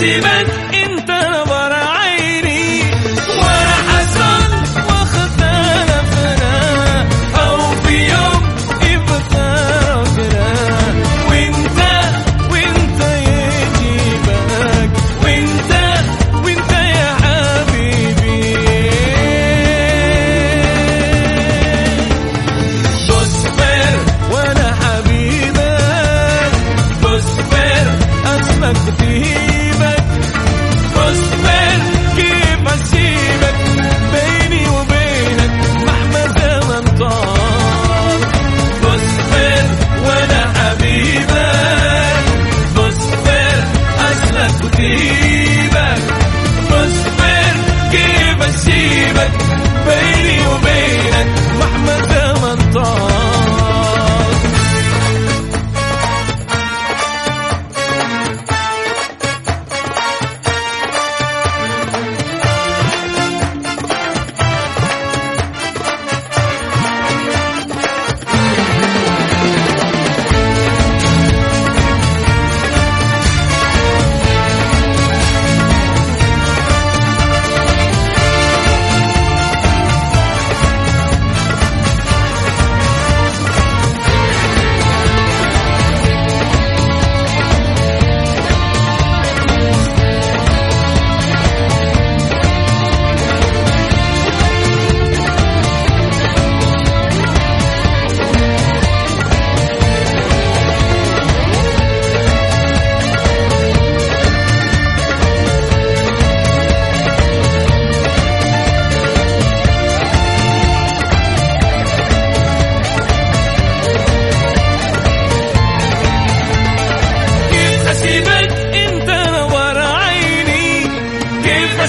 كاتبا انت نظر عيني وأنا حسن واختلفنا أو في يوم افترقنا وانت وانت يا يجيبك وانت وانت يا حبيبي. تصبر وأنا حبيبك. تصبر أسمك كتير. You.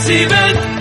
Jesse